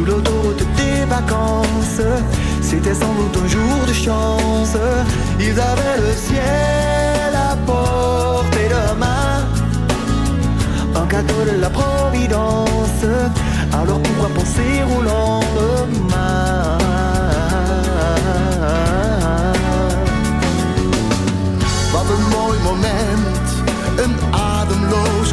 Sur l'autoroute des vacances. C'était sans doute un jour de chance. Ils avaient le ciel à portée de main. Un cadeau de la Providence. Alors pourquoi penser au lendemain? Wat moment, een ademloos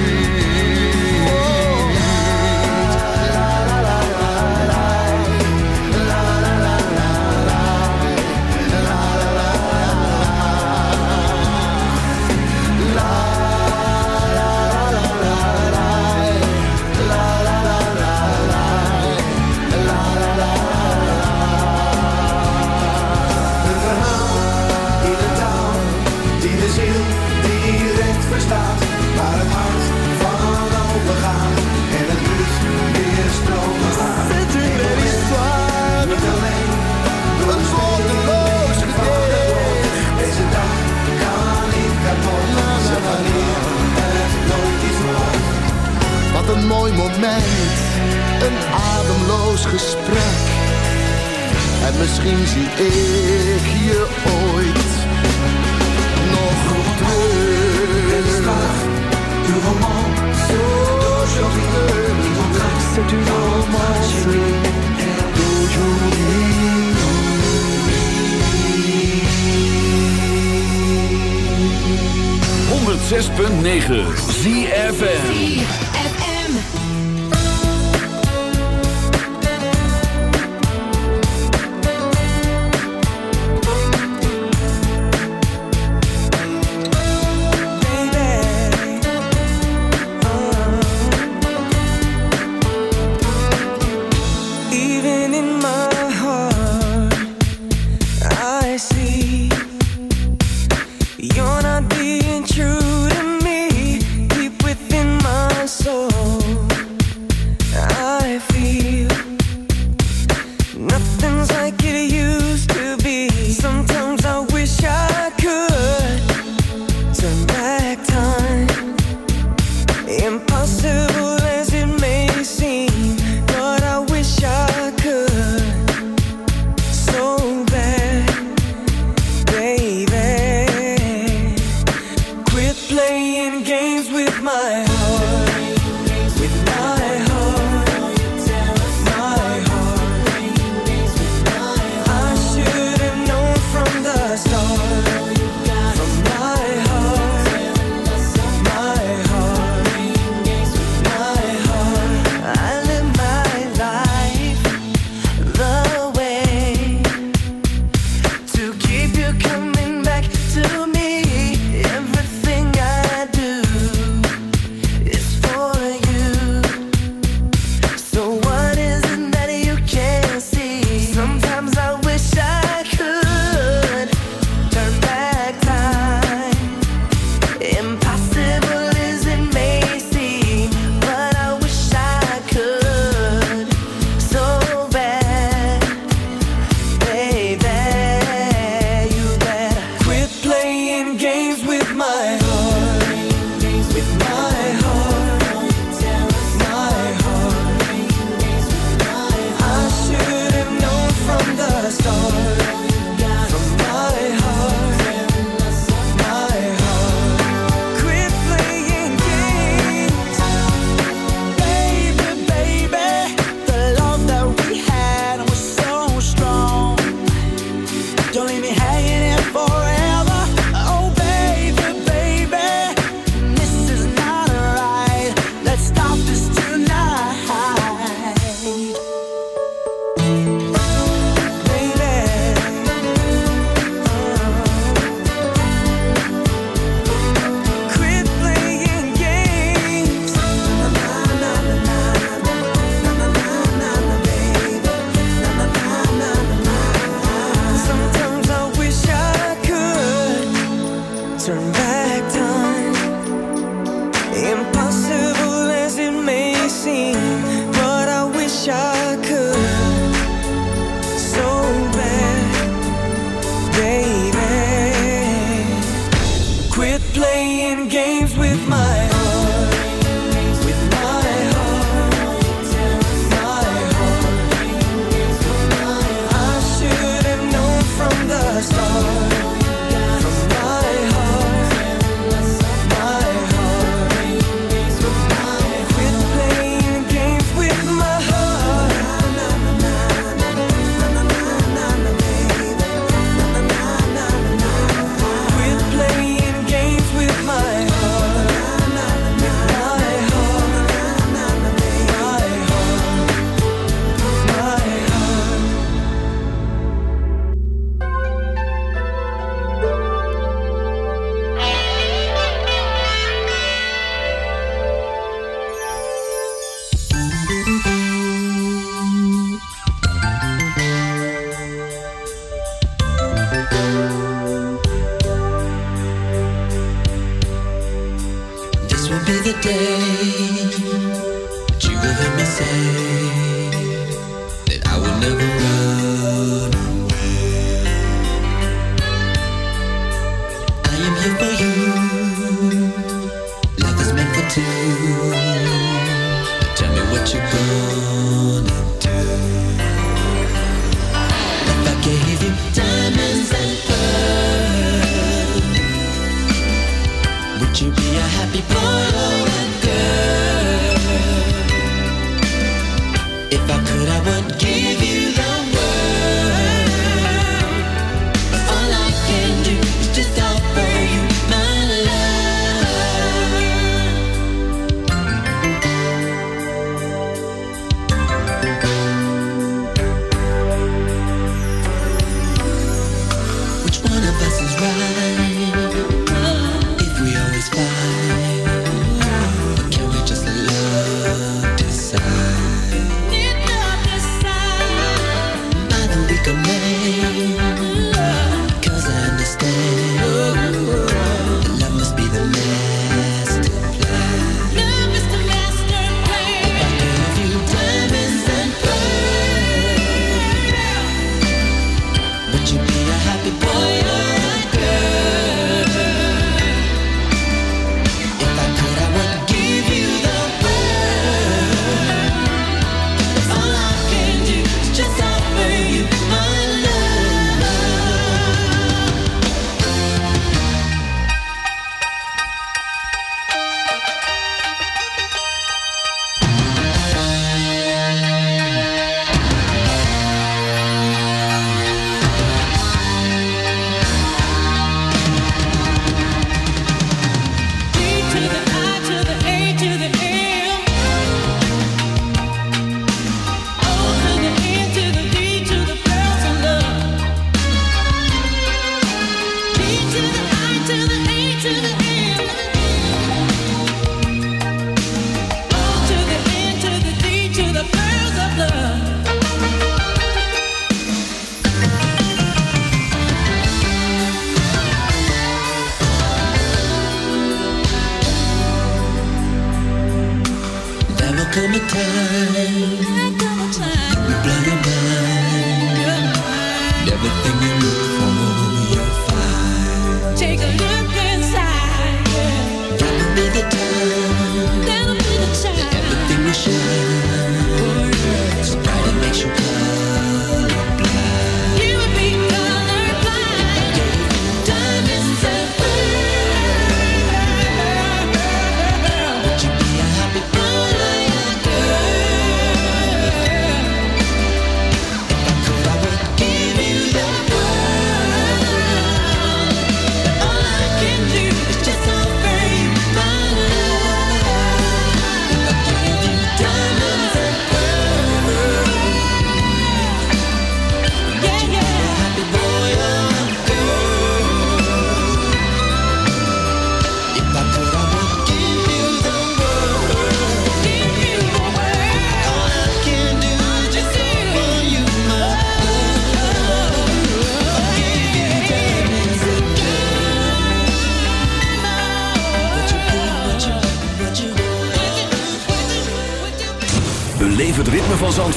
een mooi moment. Een ademloos gesprek. En misschien zie ik je ooit nog terug. Du romance d'aujourd'hui. C'est une romance d'aujourd'hui. 106.9 ZFM.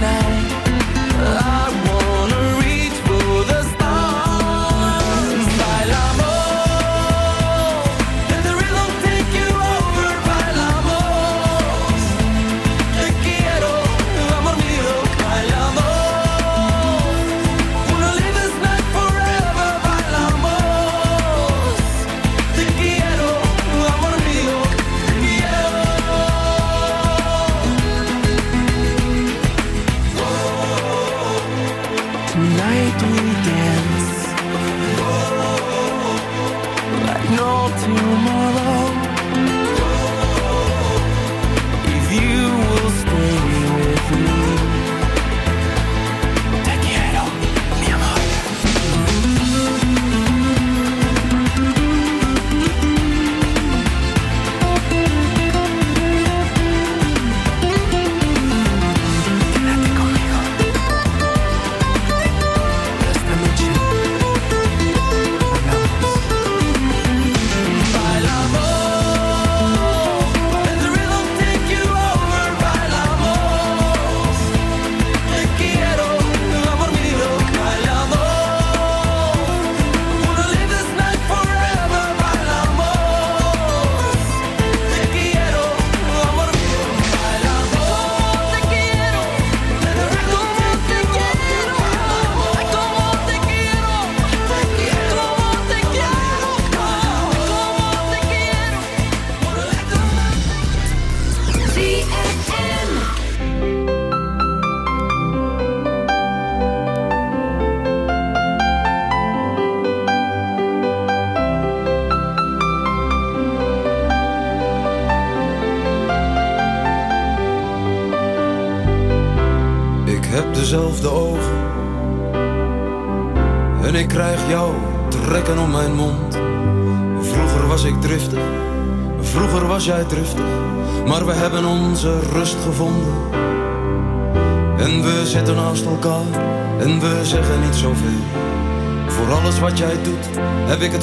now.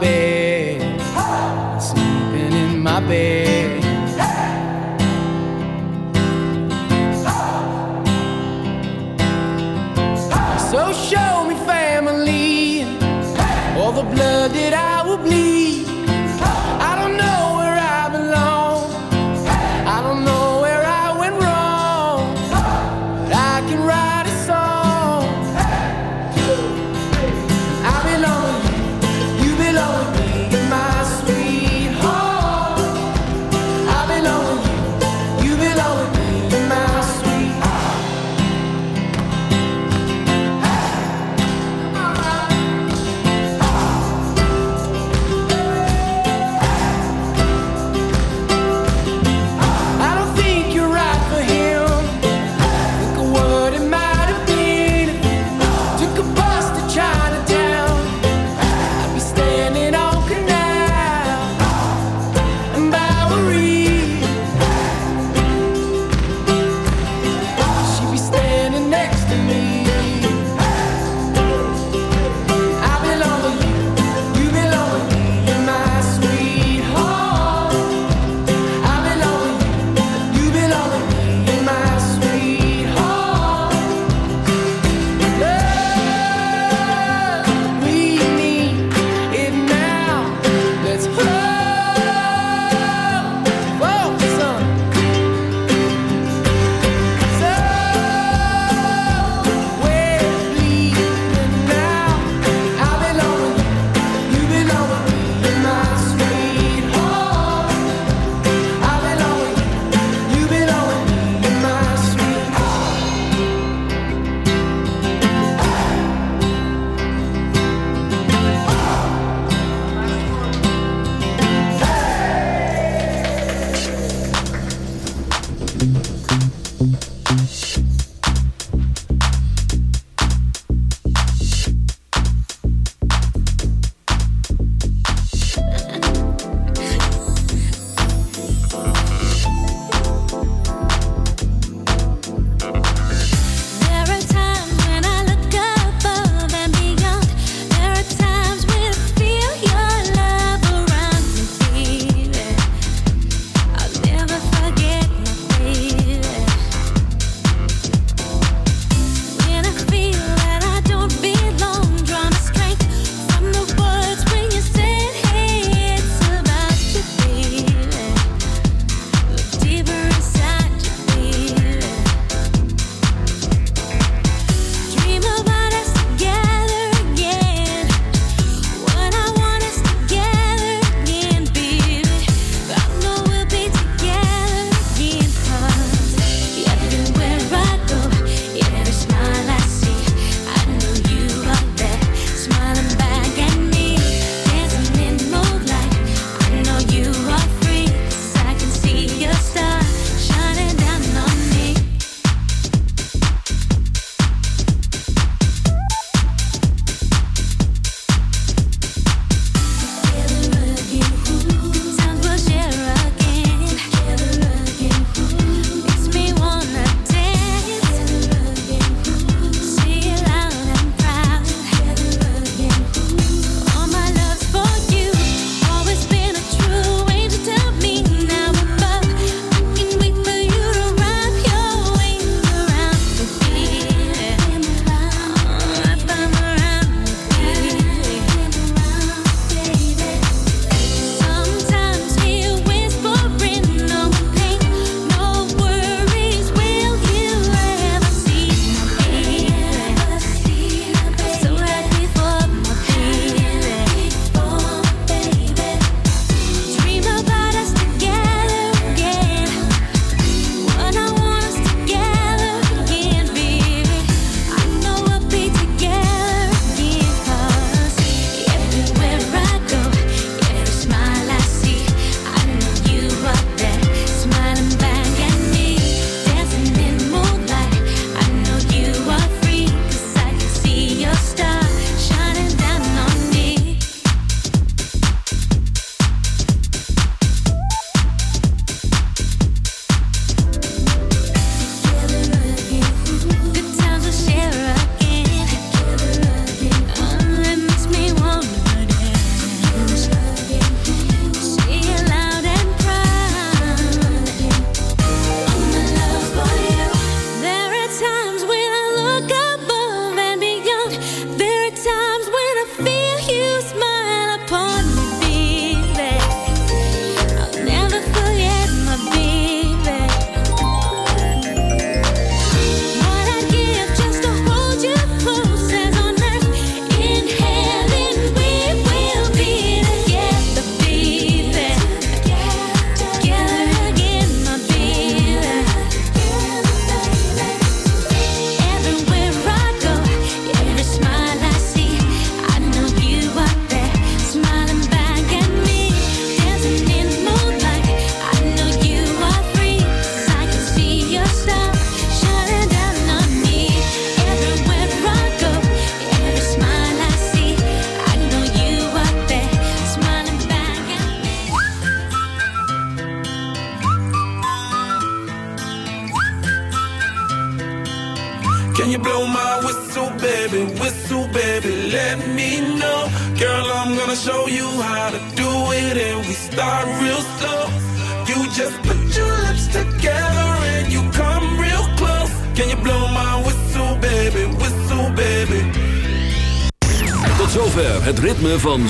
babe.